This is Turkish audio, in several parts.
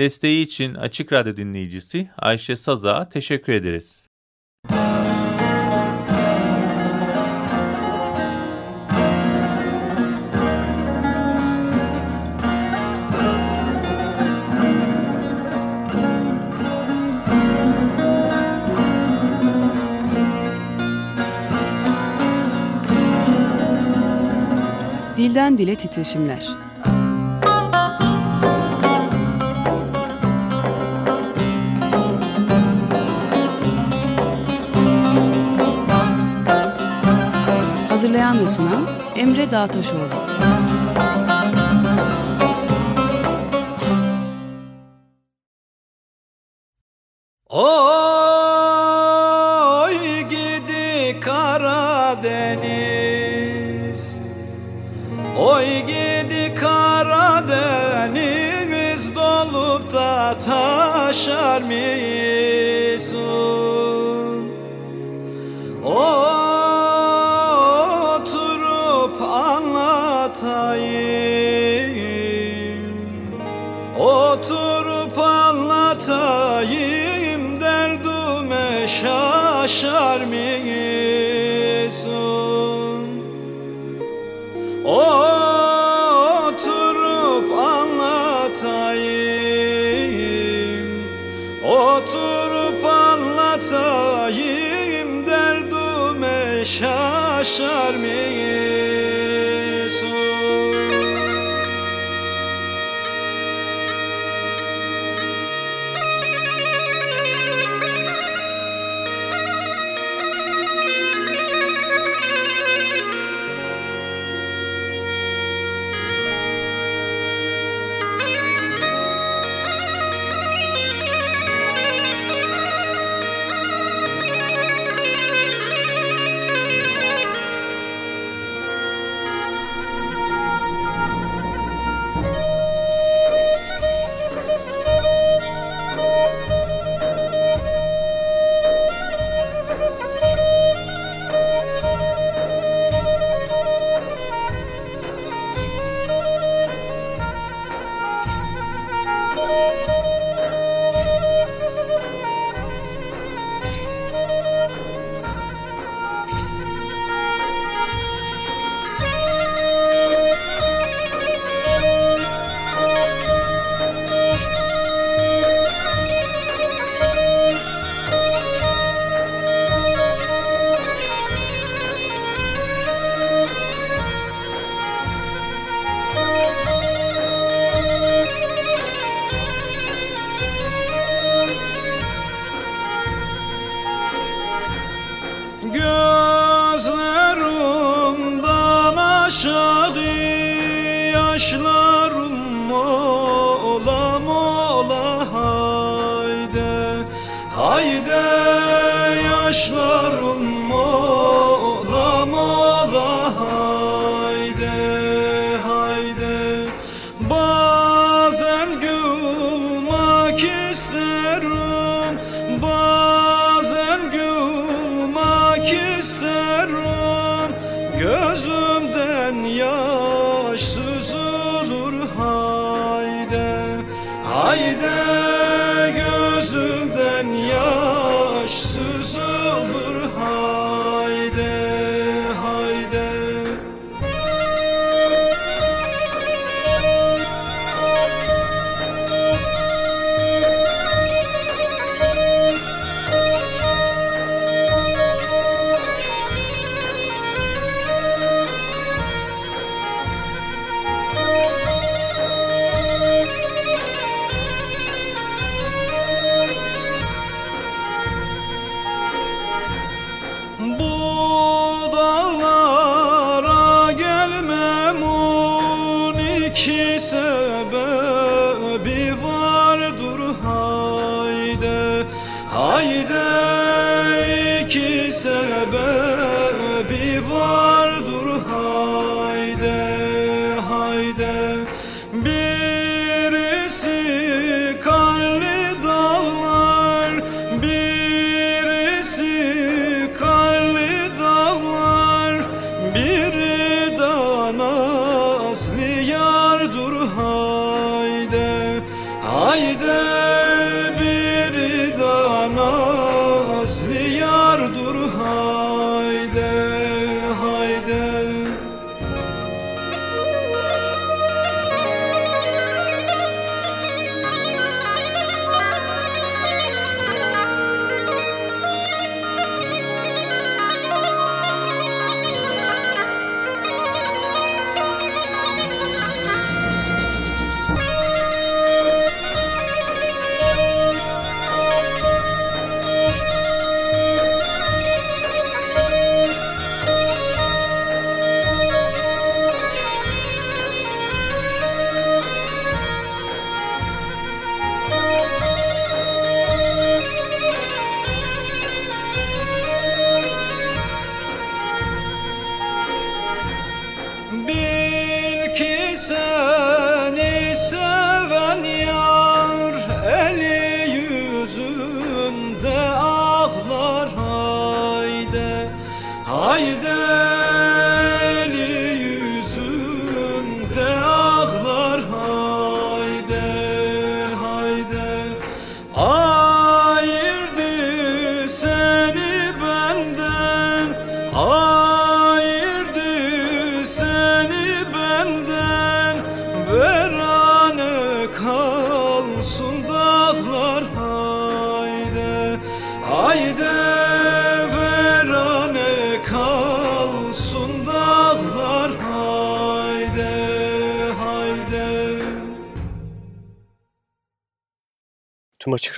Desteği için Açık Radyo dinleyicisi Ayşe Saza teşekkür ederiz. Dilden Dile Titreşimler ve sunan Emre Dağtaşoğlu. Oo!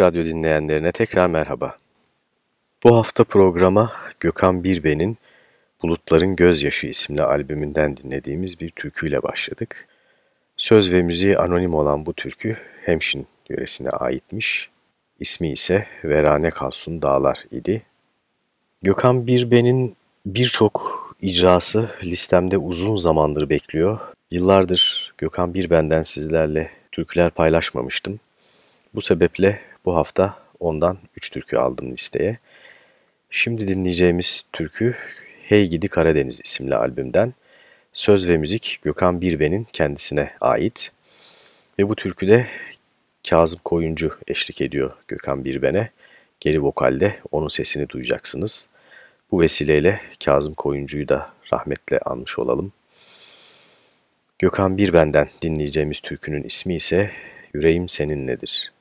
Radyo dinleyenlerine tekrar merhaba. Bu hafta programa Gökhan Birben'in Bulutların Gözyaşı isimli albümünden dinlediğimiz bir türküyle başladık. Söz ve müziği anonim olan bu türkü Hemşin yöresine aitmiş. İsmi ise Verane Kalsun Dağlar idi. Gökhan Birben'in birçok icrası listemde uzun zamandır bekliyor. Yıllardır Gökhan Birben'den sizlerle türküler paylaşmamıştım. Bu sebeple bu hafta ondan 3 türkü aldım listeye. Şimdi dinleyeceğimiz türkü Hey Gidi Karadeniz isimli albümden. Söz ve müzik Gökhan Birben'in kendisine ait. Ve bu türküde Kazım Koyuncu eşlik ediyor Gökhan Birben'e. Geri vokalde onun sesini duyacaksınız. Bu vesileyle Kazım Koyuncu'yu da rahmetle anmış olalım. Gökhan Birben'den dinleyeceğimiz türkünün ismi ise Yüreğim Seninledir.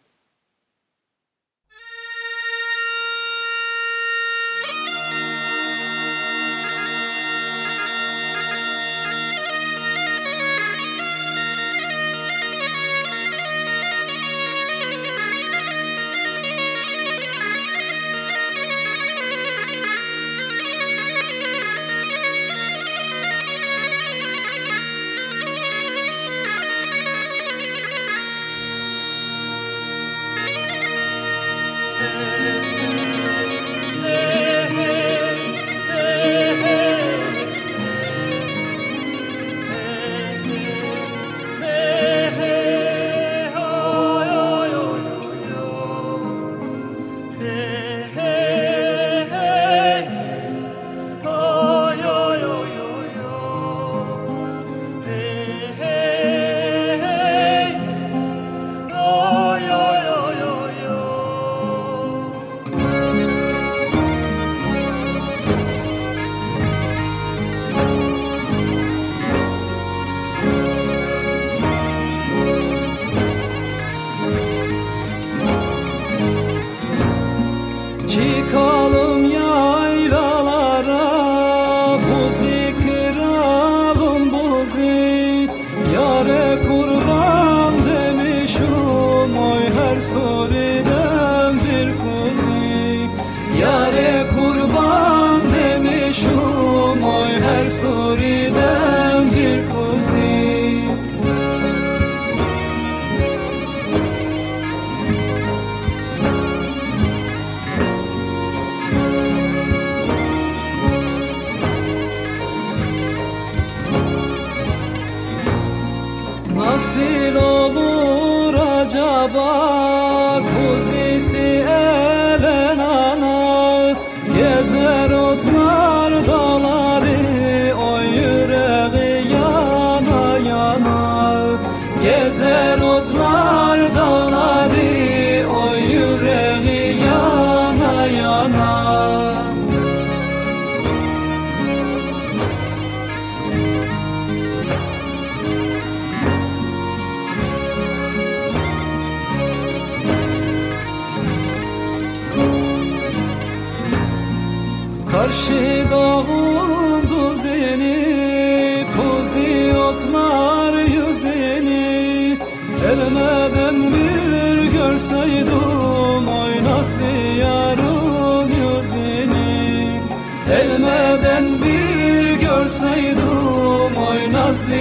Gelmeden bir görseydim oy nasıl yarım yüzünü. Gelmeden bir görseydim oy nasıl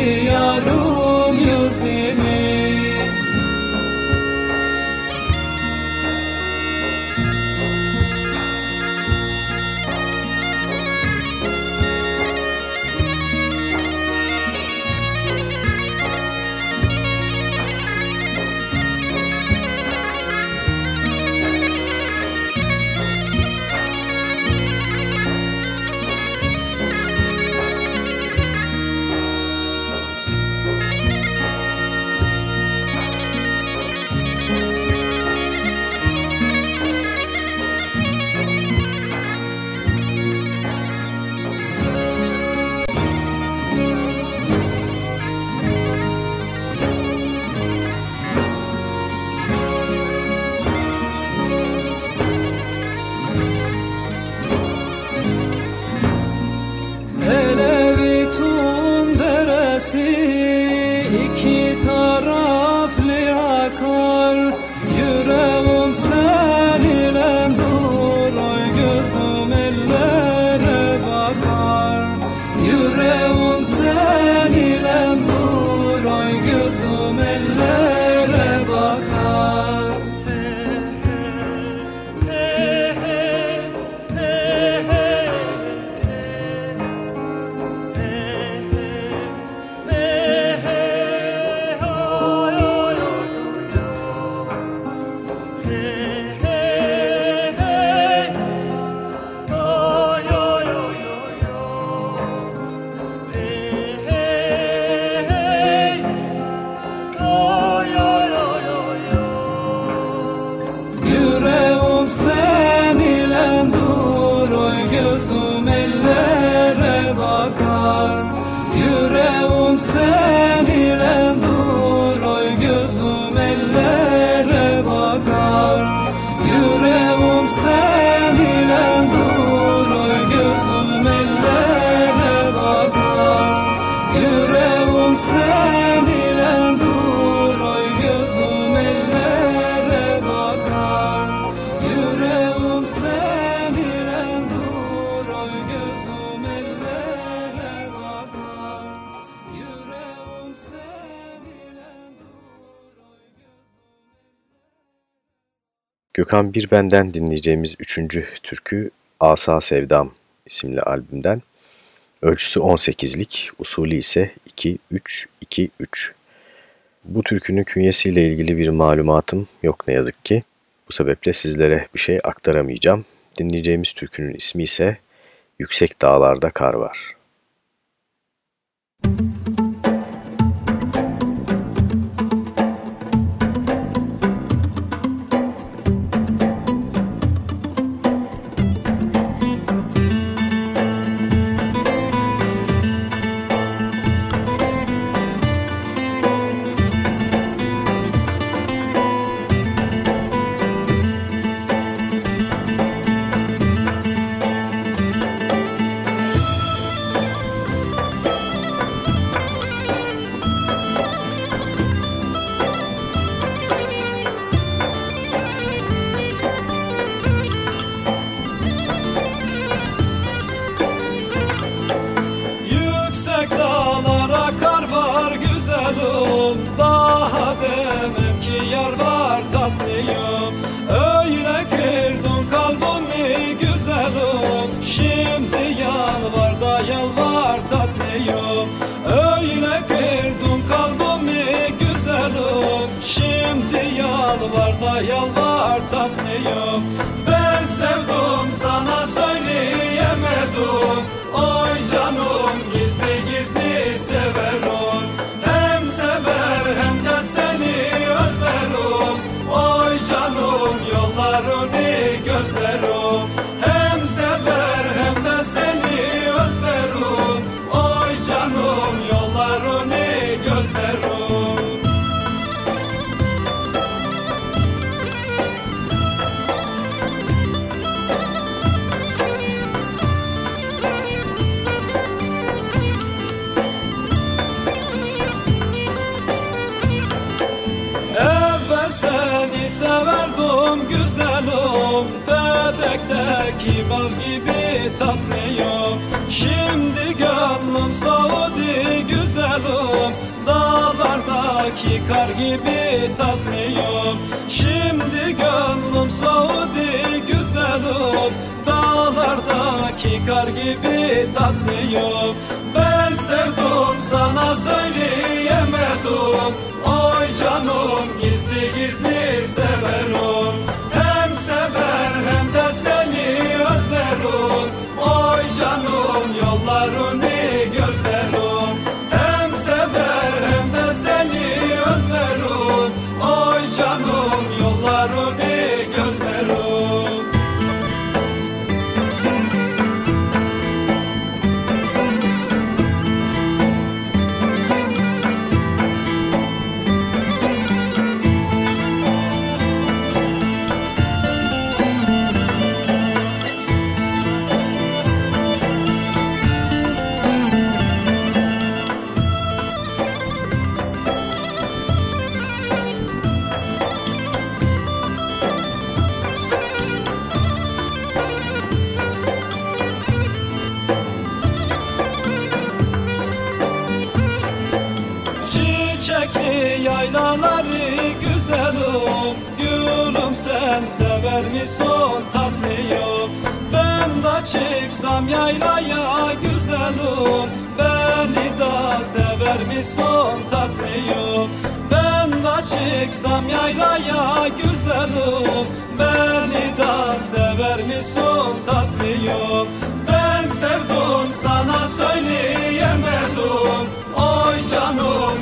Hakan Bir Benden dinleyeceğimiz üçüncü türkü Asa Sevdam isimli albümden. Ölçüsü 18'lik, usulü ise 2-3-2-3. Bu türkünün künyesiyle ilgili bir malumatım yok ne yazık ki. Bu sebeple sizlere bir şey aktaramayacağım. Dinleyeceğimiz türkünün ismi ise Yüksek Dağlarda Kar Var. Gibi tatlıyım Şimdi gönlüm soğudu güzelim Dağlardaki kar gibi tatlıyım Ben sevdim sana söyleyemedim Oy canım gizli gizli severim yaylaya güzelim Beni de sever misin tatlıyım. Ben de çıksam yaylaya güzelim Beni de sever misin tatlıyım. Ben sevdim sana söyleyemedim Oy canım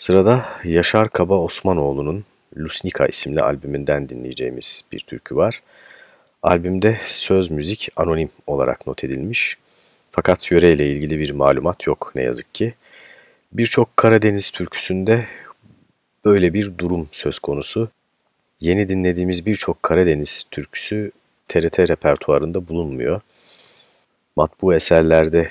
Sırada Yaşar Kaba Osmanoğlu'nun Lusnika isimli albümünden dinleyeceğimiz bir türkü var. Albümde söz müzik anonim olarak not edilmiş. Fakat yöreyle ilgili bir malumat yok ne yazık ki. Birçok Karadeniz türküsünde böyle bir durum söz konusu. Yeni dinlediğimiz birçok Karadeniz türküsü TRT repertuarında bulunmuyor. Matbu eserlerde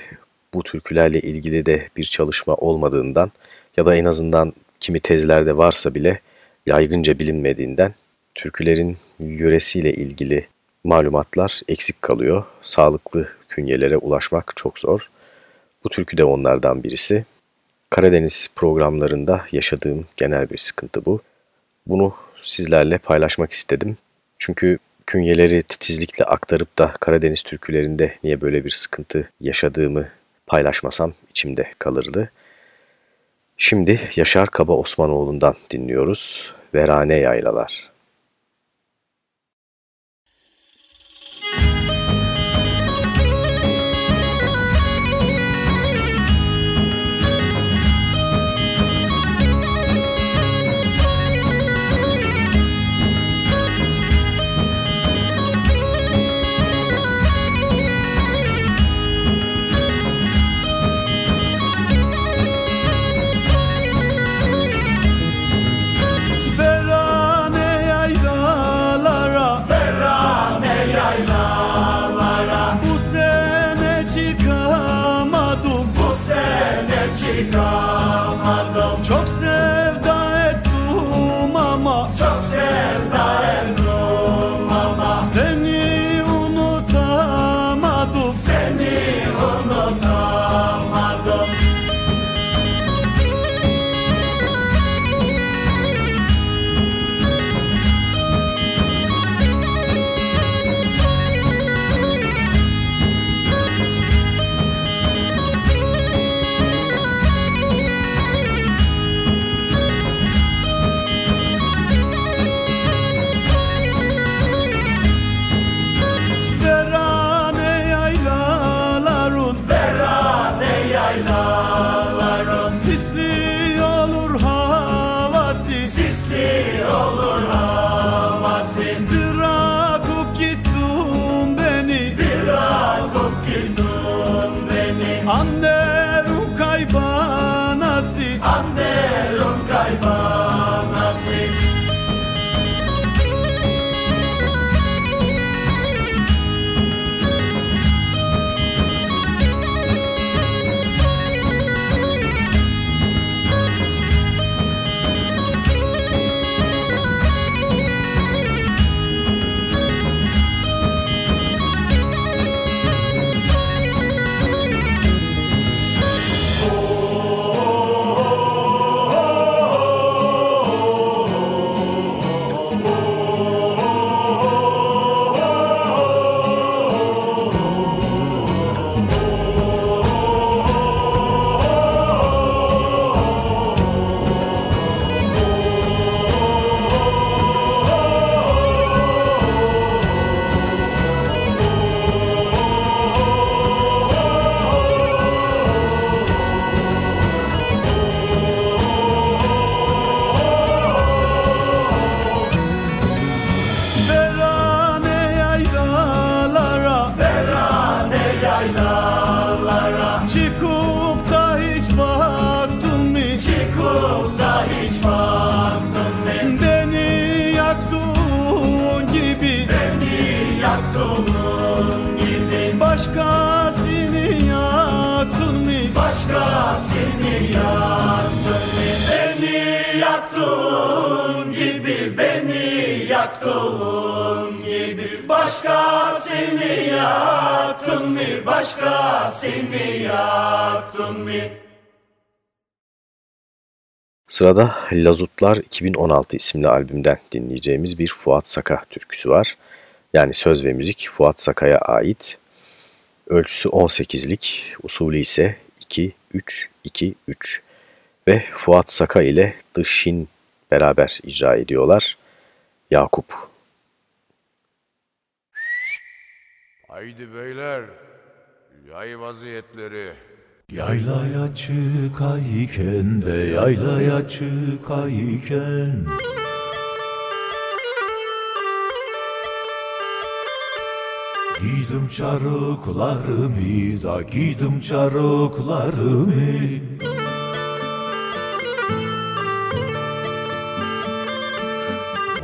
bu türkülerle ilgili de bir çalışma olmadığından ya da en azından kimi tezlerde varsa bile yaygınca bilinmediğinden türkülerin yöresiyle ilgili malumatlar eksik kalıyor. Sağlıklı künyelere ulaşmak çok zor. Bu türkü de onlardan birisi. Karadeniz programlarında yaşadığım genel bir sıkıntı bu. Bunu sizlerle paylaşmak istedim. Çünkü künyeleri titizlikle aktarıp da Karadeniz türkülerinde niye böyle bir sıkıntı yaşadığımı paylaşmasam içimde kalırdı. Şimdi Yaşar Kaba Osmanoğlu'ndan dinliyoruz. Verane Yaylalar. Yaktığın gibi Beni yaktığın gibi Başkasını yaktın mı Başkasını yaktın mı Sırada Lazutlar 2016 isimli albümden dinleyeceğimiz bir Fuat Saka türküsü var. Yani söz ve müzik Fuat Saka'ya ait. Ölçüsü 18'lik, usulü ise 2-3-2-3 ve Fuat Saka ile Dışin beraber icra ediyorlar. Yakup. Haydi beyler, yay vaziyetleri. Yaylaya çıkayken de yaylaya çıkayken Giydim çarıklarımı da giydim çarıklarımı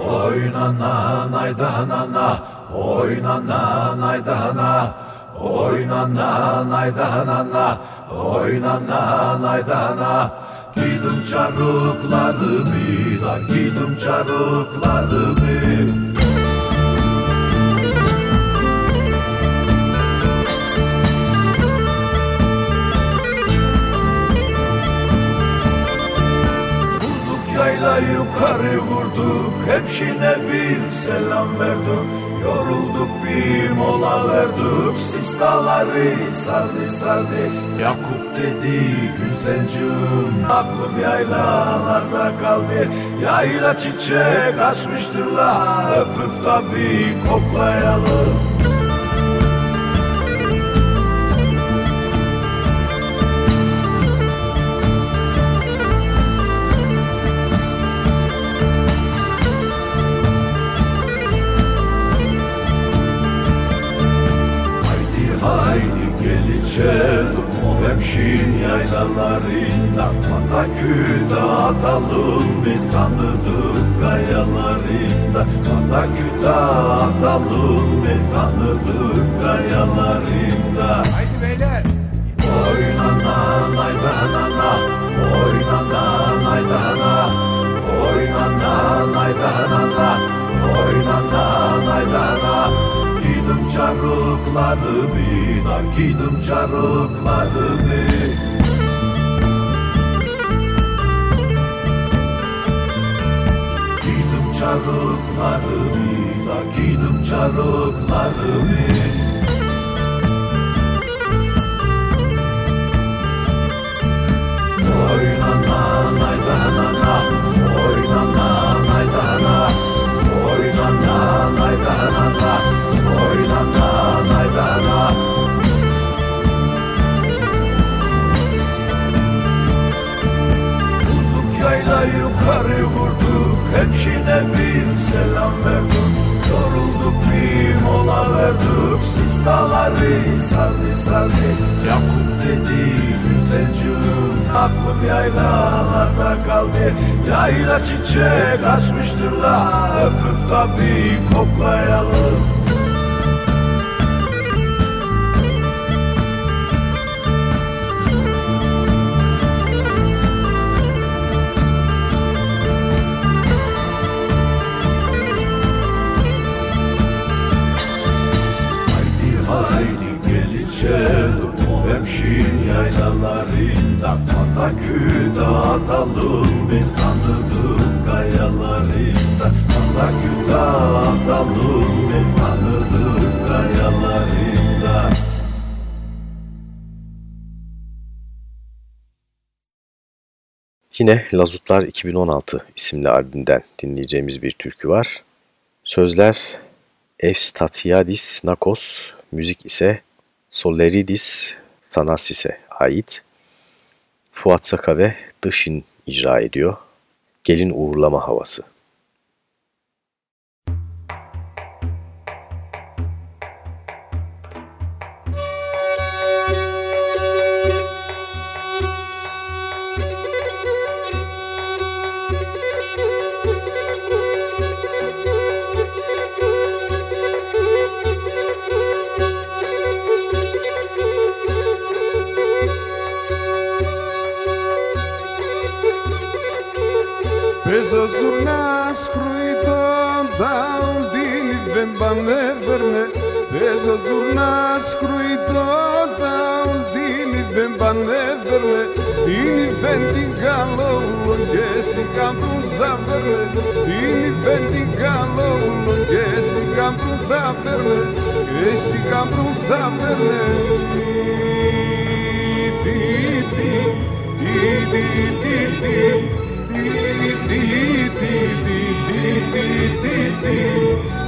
Oynana naydanana Oynana naydanana Oynana naydanana Oynana naydana Giydim çarıklarımı da giydim çarıklarımı Yayla yukarı vurduk Hemşine bir selam verdik. Yorulduk bir mola verdik. Sistaları sardı sardı. Yakup dedi Gültencüm Aklım yaylalarda kaldı. Yayla çiçek açmıştır la Öpüp da bir koklayalım gel içelim o hemşin yaylalarında Pataküte atalım bir tanıdık kayalarında Pataküte atalım bir tanıdık kayalarında Haydi beyler. Oynana naydanana Oynana naydanana Oynana naydanana Oynana naydana Giydim çarıklarımı da giydim çarıklarımı Giydim çarıklarımı da giydim çarıklarımı Oynana naydanana Oynana naydanana Oynana naydanana Yukarı vurduk Hemşine bir selam verdik Yorulduk bir mola verdik Sistaları sardı sardı. Yakup dedi Gültencüğüm Aklım yaylalarda kaldı. Yayla çiçek açmıştır da Öpüp da bir koklayalım Patakü dağıtalım bir tanıdığım kayalarında Patakü dağıtalım bir tanıdığım kayalarında Yine Lazutlar 2016 isimli albümden dinleyeceğimiz bir türkü var. Sözler Evstatiadis Nakos, müzik ise Soleridis Thanasis'e ait. Fuat Saka ve Dışin icra ediyor. Gelin uğurlama havası. Πάπα με φέρνε Παίζω ζουρνά σκρουιτό τα ουλτίνη δεν πανέφερνε Είναι η φέντην καλόουλο και σιγά που θα φέρνε Είναι η φέντην καλόουλο και σιγά που θα φέρνε Και σιγά που θα φέρνε Τι, τι, τι, τι, τι, τι, τι, τι, τι, τι, τι, τι, τι, τι, τι,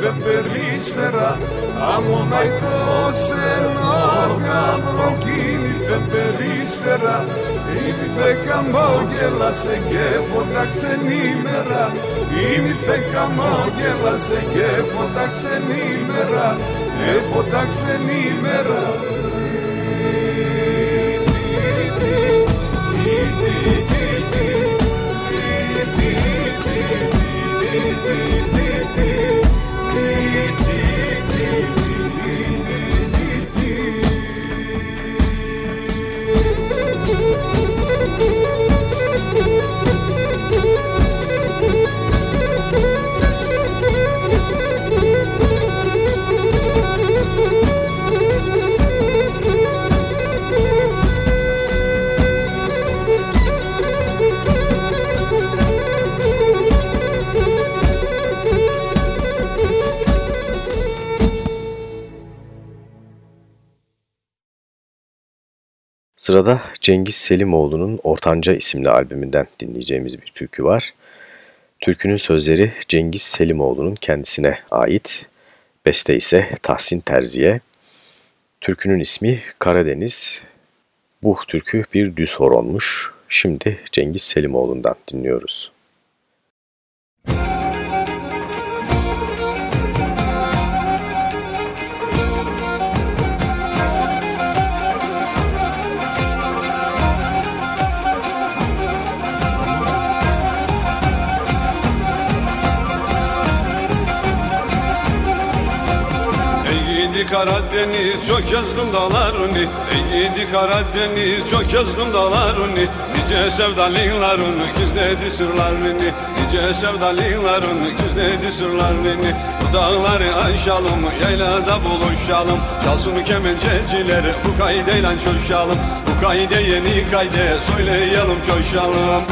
δεν περίστερα αμμοναϊκός ένα καμπροκίνη δεν περίστερα ήμιθε καμόγελασε και φωτάξε νήμερα ήμιθε καμόγελασε και φωτάξε νήμερα ε φωτάξε νήμερα Sırada Cengiz Selimoğlu'nun Ortanca isimli albümünden dinleyeceğimiz bir türkü var. Türkünün sözleri Cengiz Selimoğlu'nun kendisine ait, beste ise Tahsin Terzi'ye. Türkünün ismi Karadeniz. Bu türkü bir düz horonmuş. Şimdi Cengiz Selimoğlu'ndan dinliyoruz. Karadeniz çok yazdım dağlarını. Ey gidi Karadeniz çok yazdım dağlarını. Nice sevdalıların gizledi sırlarını. Nice sevdalıların gizledi sırlarını. Bu dağları aşalım yaylada buluşalım. Çalsın kemenceciler bu kaydeyle coşalım Bu kayde yeni kayde söyleyelim coşalım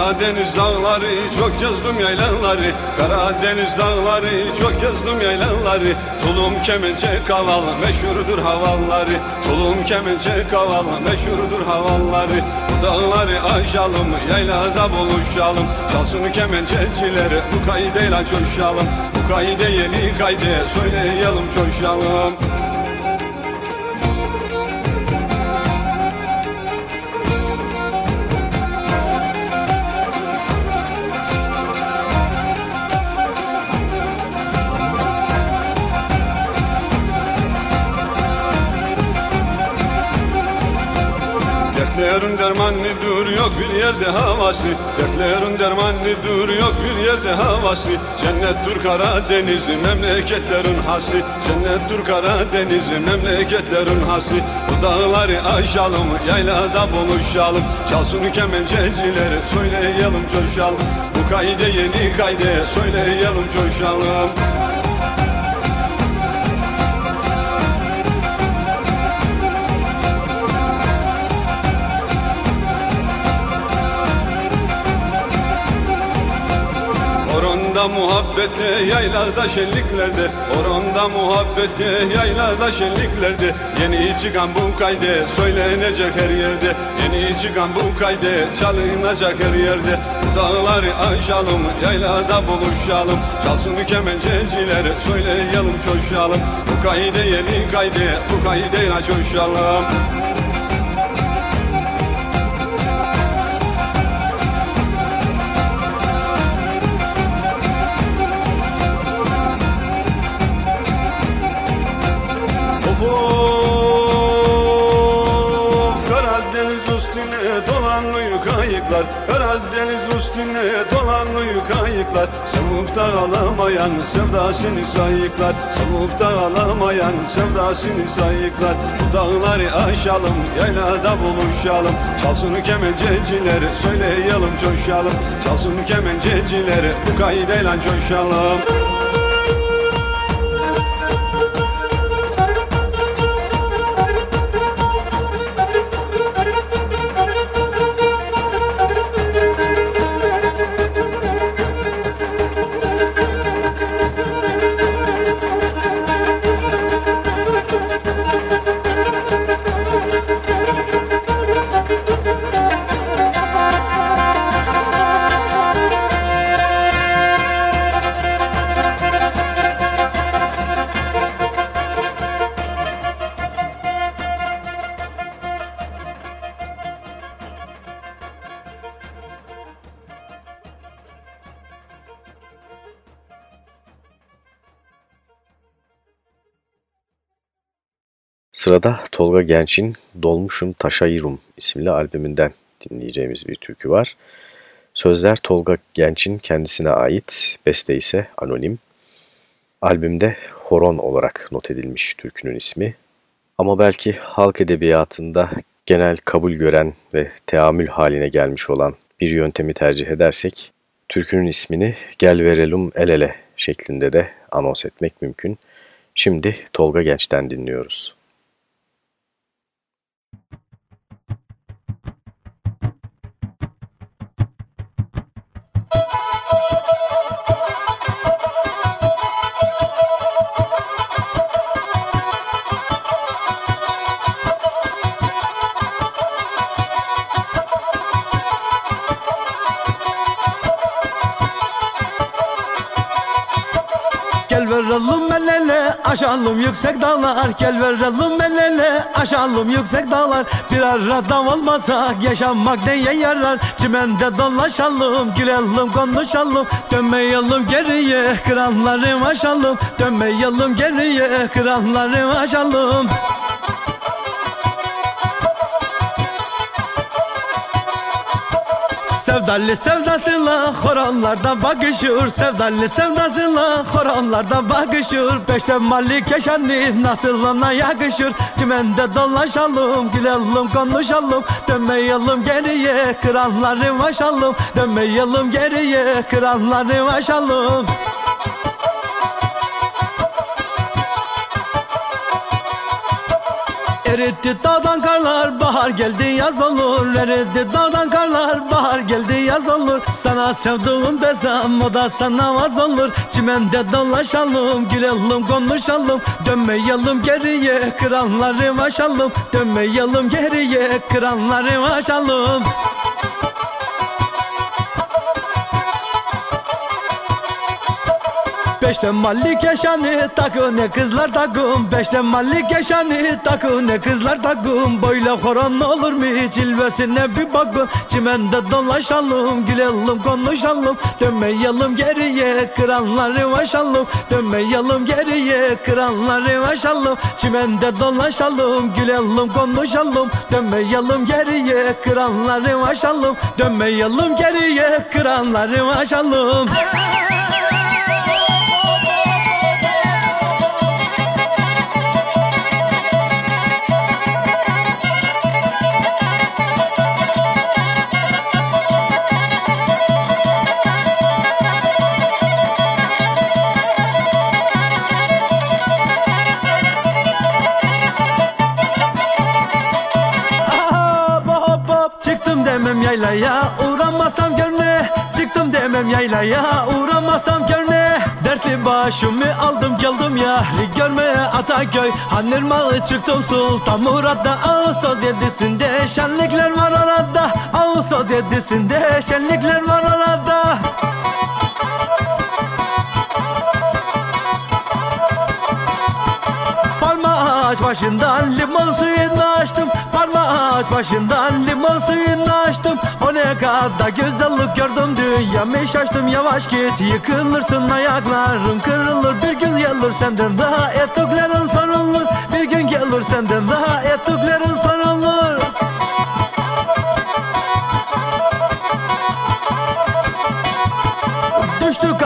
Karadeniz dağları çok gezdim yaylaları Karadeniz dağları çok gezdim yaylaları Tulum kemençe kaval meşhurdur havalları. Tulum kemençe kaval meşhurdur havalları. Bu dağları aşalım yaylada buluşalım. Çalsın kemençecileri bu kaydeyle coşalım. Bu kayde yeni kayde söyleyelim coşalım Dertlerin dermanı dur yok bir yerde havası. Dertlerin dermanı dur yok bir yerde havası. Cennet dur Karadeniz memleketlerin hası. Cennet dur Karadeniz memleketlerin hası. Bu dağları aşalım yaylada buluşalım. Çalsın kemenceciler söyleyelim coşalım. Bu kayde yeni kayde söyleyelim coşalım Horonda muhabbette yaylada şenliklerde. Horonda muhabbette yaylada şenliklerde. Yeni çıkan bu kayde söylenecek her yerde. Yeni çıkan bu kayde çalınacak her yerde. Dağları aşalım yaylada buluşalım. Çalsın kemenceciler söyleyelim coşalım. Bu kayde yeni kayde bu kaydeyle coşalım dolanıyor kayıklar. Karadeniz üstüne dolanıyor kayıklar. Sevup da alamayan sevdasını sayıklar. Sevup da alamayan sevdasını sayıklar. Bu dağları aşalım yaylada buluşalım. Çalsın kemenceciler söyleyelim coşalım. Çalsın kemenceciler bu kaydeyle coşalım Sırada Tolga Genç'in Dolmuşum Taşayırum isimli albümünden dinleyeceğimiz bir türkü var. Sözler Tolga Genç'in kendisine ait, beste ise anonim. Albümde horon olarak not edilmiş türkünün ismi. Ama belki halk edebiyatında genel kabul gören ve teamül haline gelmiş olan bir yöntemi tercih edersek, türkünün ismini Gel Verelim El Ele şeklinde de anons etmek mümkün. Şimdi Tolga Genç'ten dinliyoruz. Aşalım yüksek dağlar Gel verelim el ele. Aşalım yüksek dağlar Bir arada olmasak yaşamak neye yarar? Çimende dolaşalım gülelim konuşalım. Dönmeyelim geriye kralları aşalım. Dönmeyelim geriye kralları aşalım Sevdalı sevdasıyla horonlarda bakışır. Sevdalı sevdasıyla horonlarda bakışır. Beşte mali keşanlı nasıl ona yakışır. Çimende dolaşalım gülelim konuşalım. Dönmeyelim geriye kralları aşalım. Dönmeyelim geriye kralları aşalım Eritti dağdan karlar bahar geldi yaz olur. Eritti dağdan karlar bahar geldi yaz olur. Sana sevduğum desem o da sana vaz olur. Çimende dolaşalım gülelim konuşalım. Dönmeyelim geriye kıranları aşalım Dönmeyelim geriye kıranları aşalım Beşte mallik yaşanı takı ne kızlar takım Beşte mallik yaşanı takı ne kızlar takım Böyle horon olur mu? Cilvesine bir bakın. Çimende dolaşalım gülelim konuşalım. Dönmeyelim geriye kıranları aşalım. Dönmeyelim geriye kıranları aşalım. Çimende dolaşalım gülelim konuşalım. Dönmeyelim geriye kıranları aşalım. Dönmeyelim geriye kıranları aşalım. Hop Demem yaylaya uğramasam görne Dertli başımı aldım geldim ya Görmeye Ataköy. Hanırmalı çıktım Sultan Murat'ta Ağustos yedisinde şenlikler var orada Ağustos yedisinde şenlikler var orada Parma ağaç başından limon Parma ağaç başından limon suyunu açtım. O ne kadar güzellik gördüm dünyamı şaştım. Yavaş git yıkılırsın ayakların kırılır. Bir gün gelir senden daha ettiklerin sarılır. Bir gün gelir senden daha ettiklerin sarılır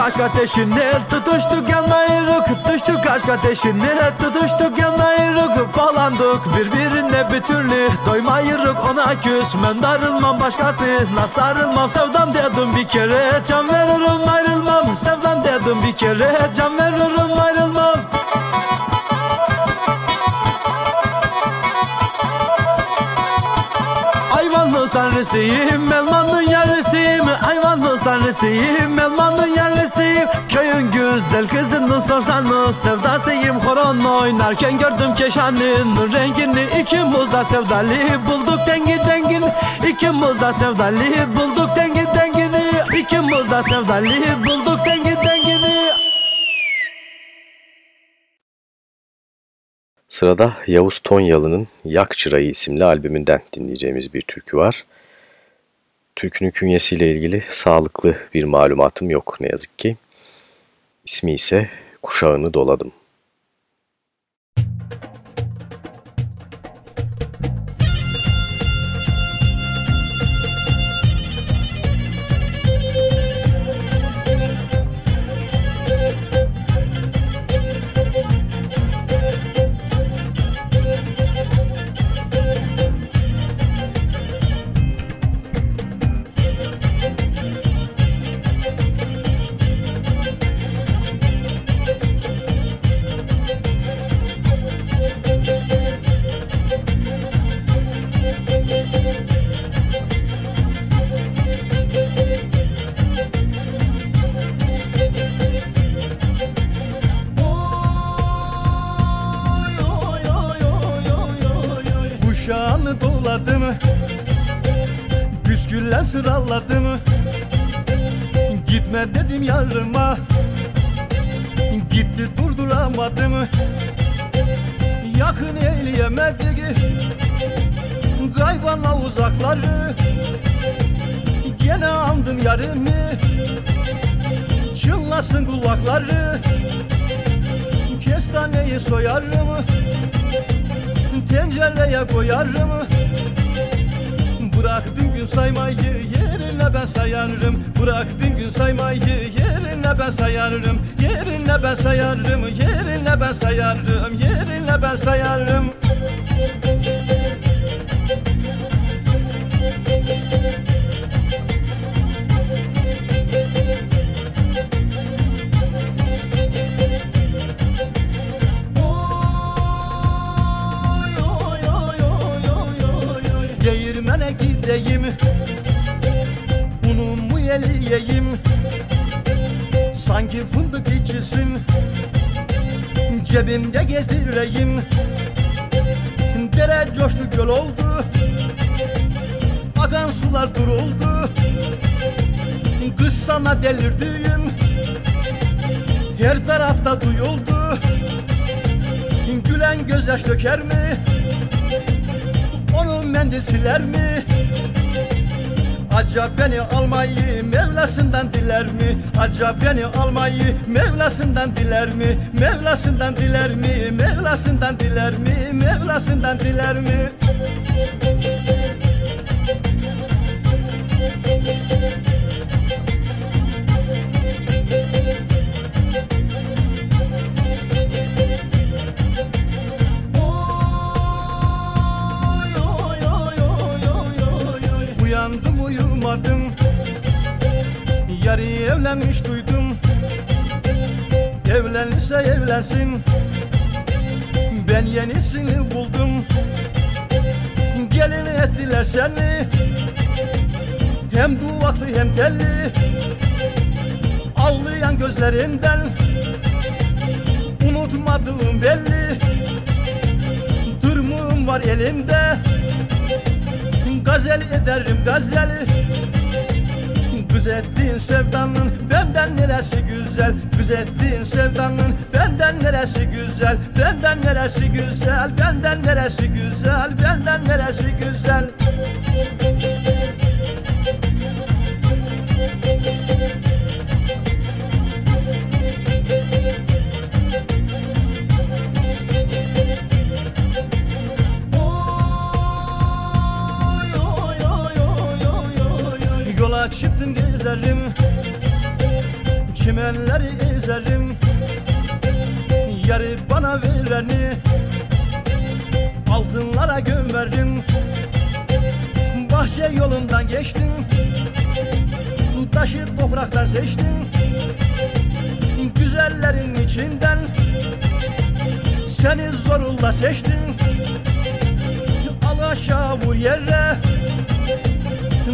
aşk ateşine tutuştuk yanayırık Düştük. Aşk ateşine tutuştuk yanayırık Bağlandık birbirine bir türlü doymayırık Ona küsmem darılmam başkasına sarılmam Sevdam dedim bir kere can veririm ayrılmam. Sevdam dedim bir kere can veririm ayrılmam. Ayvanlı sanrısıyım, elmanın yarısıyım Ayvanlı sanrısıyım, elmanın yarısıyım Köyün güzel kızını sorsanız sevdasıyım. Horon oynarken gördüm keşanın rengini. İkimiz de sevdalı bulduk dengi dengini İkimiz de sevdalı bulduk dengi dengini. İkimiz de sevdalı bulduk dengi dengini. Sırada Yavuz Tonyalı'nın Yak Çırayı isimli albümünden dinleyeceğimiz bir türkü var. Türkünün künyesiyle ilgili sağlıklı bir malumatım yok ne yazık ki. İsmi ise Kuşağını Doladım. Püsküller sıraladı mı? Gitme dedim yarıma. Gitti durduramadı mı? Yakın eyleyemedi Kaybana uzakları. Gene andın yarımı. Çınlasın kulakları. Kestaneyi soyarım. Tencereye koyarım. Bıraktın gün saymayı yerine ben sayarım. Bıraktın gün saymayı yerine ben sayarım. Yerine ben sayarım yerine ben sayarım Yerine ben sayarım. Oy, oy, oy, eleyim Unumu eleyeyim Sanki fındık içisin. Cebimde gezdireyim. Dere coştu göl oldu. Akan sular duruldu. Kız sana delirdiğim Her tarafta duyuldu. Gülen gözyaş döker mi? Onu mendil siler mi? Acaba beni almayı Mevlasından diler mi? Acaba beni almayı Mevlasından diler mi? Mevlasından diler mi? Mevlasından diler mi? Mevlasından diler mi? Uyandım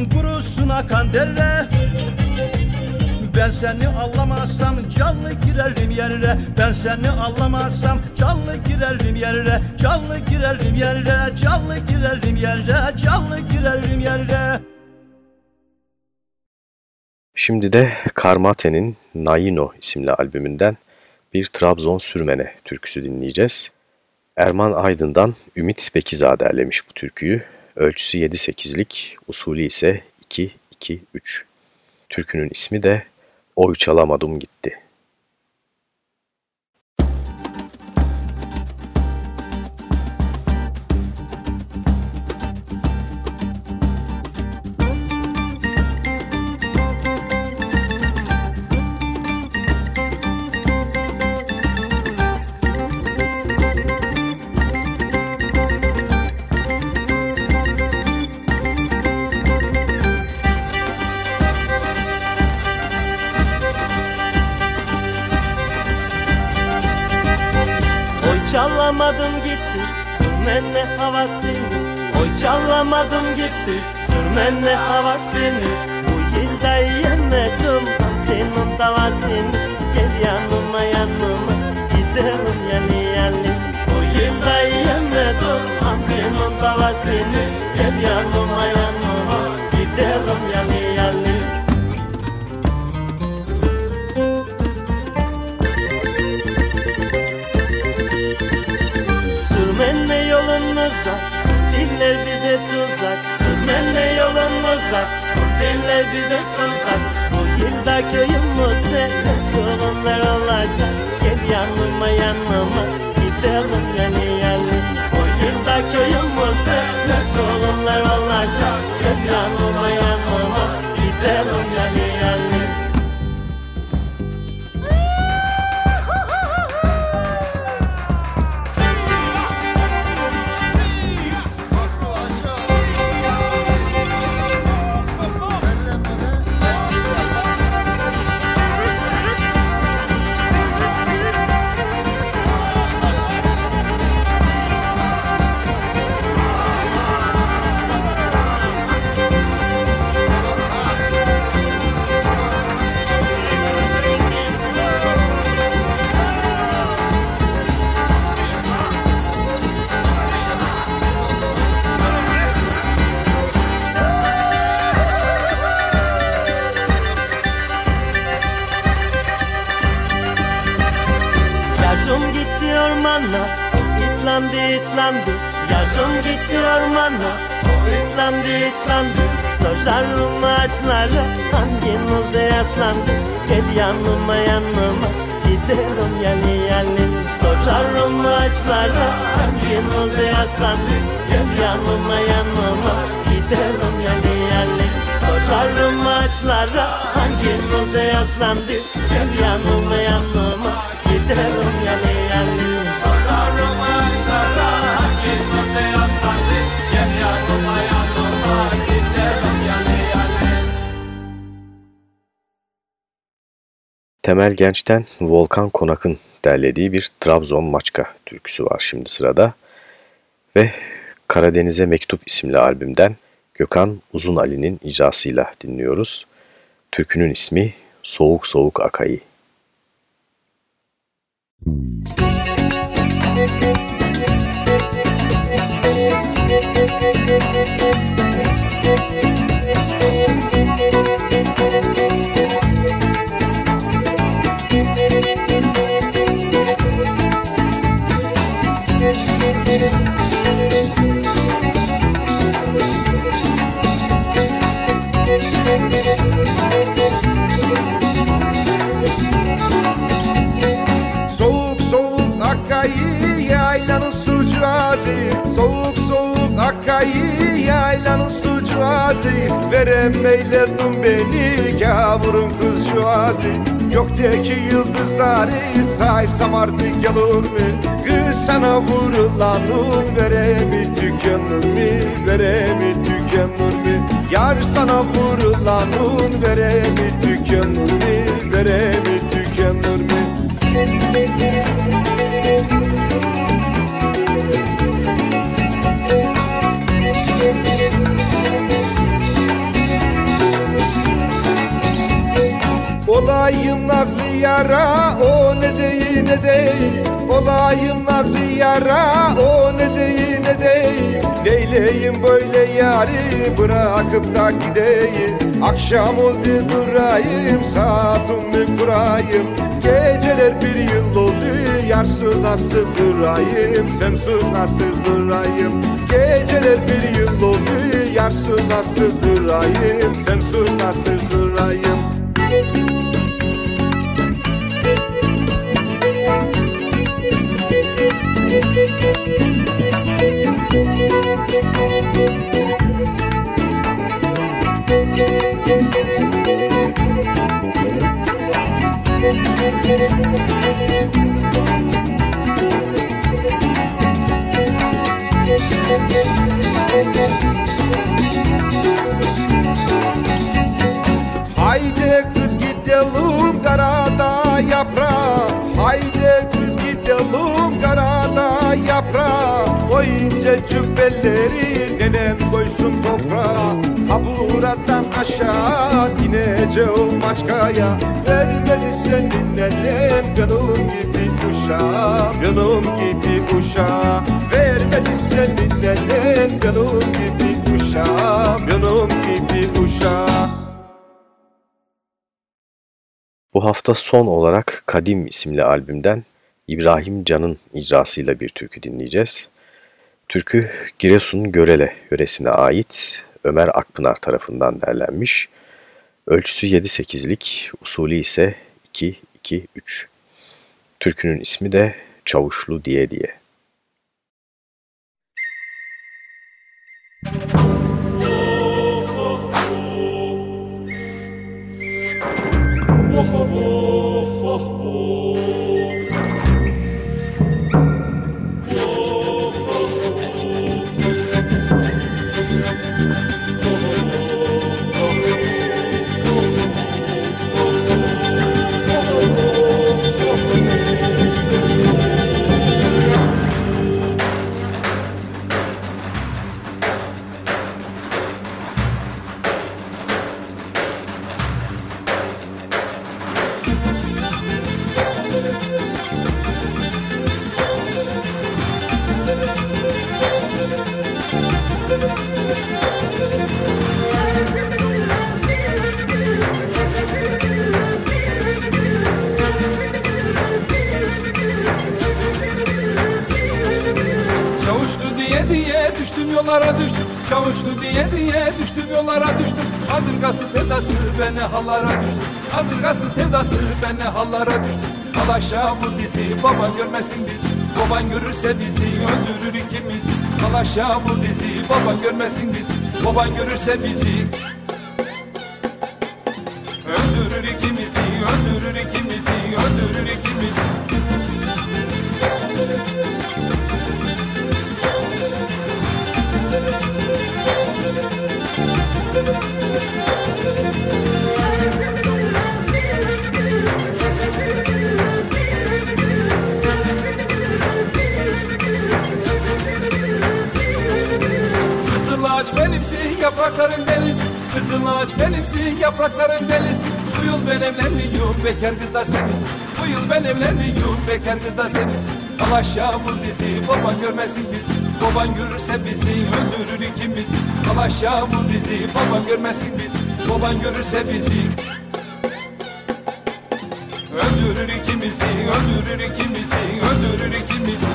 Kurusun akan dere Ben seni anlamazsam canlı girerim yerine Ben seni anlamazsam canlı girerim yerine Canlı girerim yerine Canlı girerim yerine Canlı girerim yerine Şimdi de Karmate'nin Naino isimli albümünden bir Trabzon Sürmene türküsü dinleyeceğiz. Erman Aydın'dan Ümit Bekizade derlemiş bu türküyü. Ölçüsü 7-8'lik, usulü ise 2-2-3. Türkünün ismi de Oy Çalamadım Gitti. Çalamadım gitti sürmenle havasını Bu yılda yemedim senin davasını Gel yanıma yanıma gidelim yani yani. Bu yılda yemedim senin davasını Gel yanıma yanıma gidelim yani yolunuzda Diller bize tuzak Bu yılda köyümüzde Torunlar olacak. Gel yanıma yanıma Gidelim yani yani Bu yılda köyümüzde Torunlar olacak. Gel yanıma yanıma Gidelim yani yani İslandı İslandı Yarım gitti ormana. İslandı İslandı Sorarım ağaçlara Hanginize yaslandı? Gel yanıma yanıma. Gidelim yali yali Sorarım ağaçlara Hanginize yaslandı? Gel yanıma yanıma. Gidelim yali yali Sorarım ağaçlara Hanginize yaslandı? Gel yanıma yanıma. Gidelim yali yali Temel Genç'ten Volkan Konak'ın derlediği bir Trabzon Maçka türküsü var şimdi sırada. Ve Karadeniz'e Mektup isimli albümden Gökhan Uzun Ali'nin icrasıyla dinliyoruz. Türkünün ismi Soğuk Soğuk Akayı. Soğuk sucu azı Veremeyledin beni gavurun kızcı azı Gökteki yıldızları saysam artık gelir mi? Kız sana vurulanın veremi tükenir mi? Veremi tükenir mi? Yar sana vurulanın veremi tükenir mi? Veremi tükenir mi? Olayım nazlı yara o ne değil ne değil. Olayım nazlı yara o ne değil ne değil. Neyleyim böyle yari bırakıp da gideyim. Akşam oldu durayım saatimi kurayım. Geceler bir yıl oldu yarsız nasıl durayım? Sensiz nasıl durayım? Geceler bir yıl oldu yarsız nasıl durayım? Sensiz nasıl durayım Haydi kız gidelim karada yaprağa Haydi kız gidelim karada yaprağa Koyunca cübbelleri nenem koysun toprağa. Ha buradan aşağı ineceğim aşkaya Vermedi senin nenem benim gibi uşağım Benim gibi uşağım Vermedi senin nenem benim gibi uşağım Benim gibi uşağım Bu hafta son olarak Kadim isimli albümden İbrahim Can'ın icrasıyla bir türkü dinleyeceğiz. Türkü Giresun Görele yöresine ait Ömer Akpınar tarafından derlenmiş. Ölçüsü 7-8'lik, usulü ise 2-2-3. Türkünün ismi de Çavuşlu diye diye. düştüm aşağı bu dizi baba görmesin bizi. Baban görürse bizi öldürür ikimizi. Al aşağı bu dizi baba görmesin bizi. Baban görürse bizi yaprakların delisi Kızıl ağaç benimsin, yaprakların delisi Bu yıl ben evlenmiyorum, bekar kızlar seniz. Bu yıl ben evlenmiyorum, bekar kızlar seniz. Al aşağı vur dizi, baban görmesin bizi. Baban görürse bizi, öldürür ikimizi. Al aşağı vur dizi, baban görmesin bizi. Baban görürse bizi. Öldürür ikimizi, öldürür ikimizi, öldürür ikimizi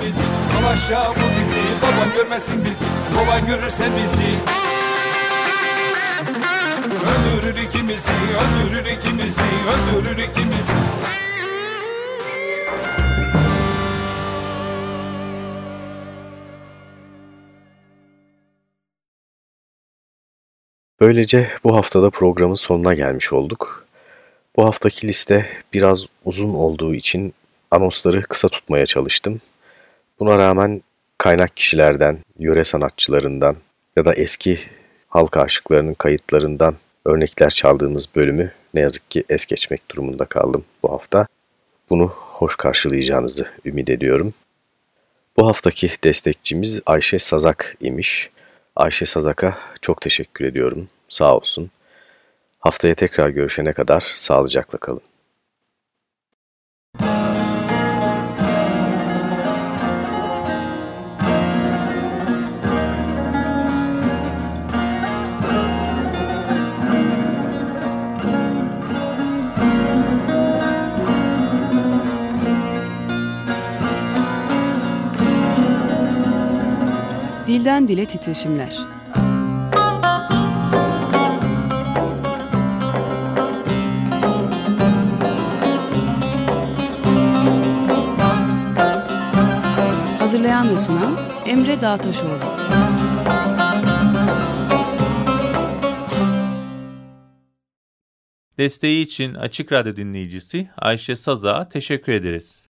ikimizi Al aşağı vur bizi baban görmesin bizi. Baban görürse bizi. Öldürür ikimizi, öldürür ikimizi, öldürür ikimizi. Böylece bu haftada programın sonuna gelmiş olduk. Bu haftaki liste biraz uzun olduğu için anonsları kısa tutmaya çalıştım. Buna rağmen kaynak kişilerden, yöre sanatçılarından ya da eski halk aşıklarının kayıtlarından örnekler çaldığımız bölümü ne yazık ki es geçmek durumunda kaldım bu hafta. Bunu hoş karşılayacağınızı ümit ediyorum. Bu haftaki destekçimiz Ayşe Sazak imiş. Ayşe Sazak'a çok teşekkür ediyorum. Sağ olsun. Haftaya tekrar görüşene kadar sağlıcakla kalın. Dilden dile titreşimler. Hazırlayan ve sunan Emre Dağtaşoğlu. Desteği için Açık Radyo dinleyicisi Ayşe Saz'a teşekkür ederiz.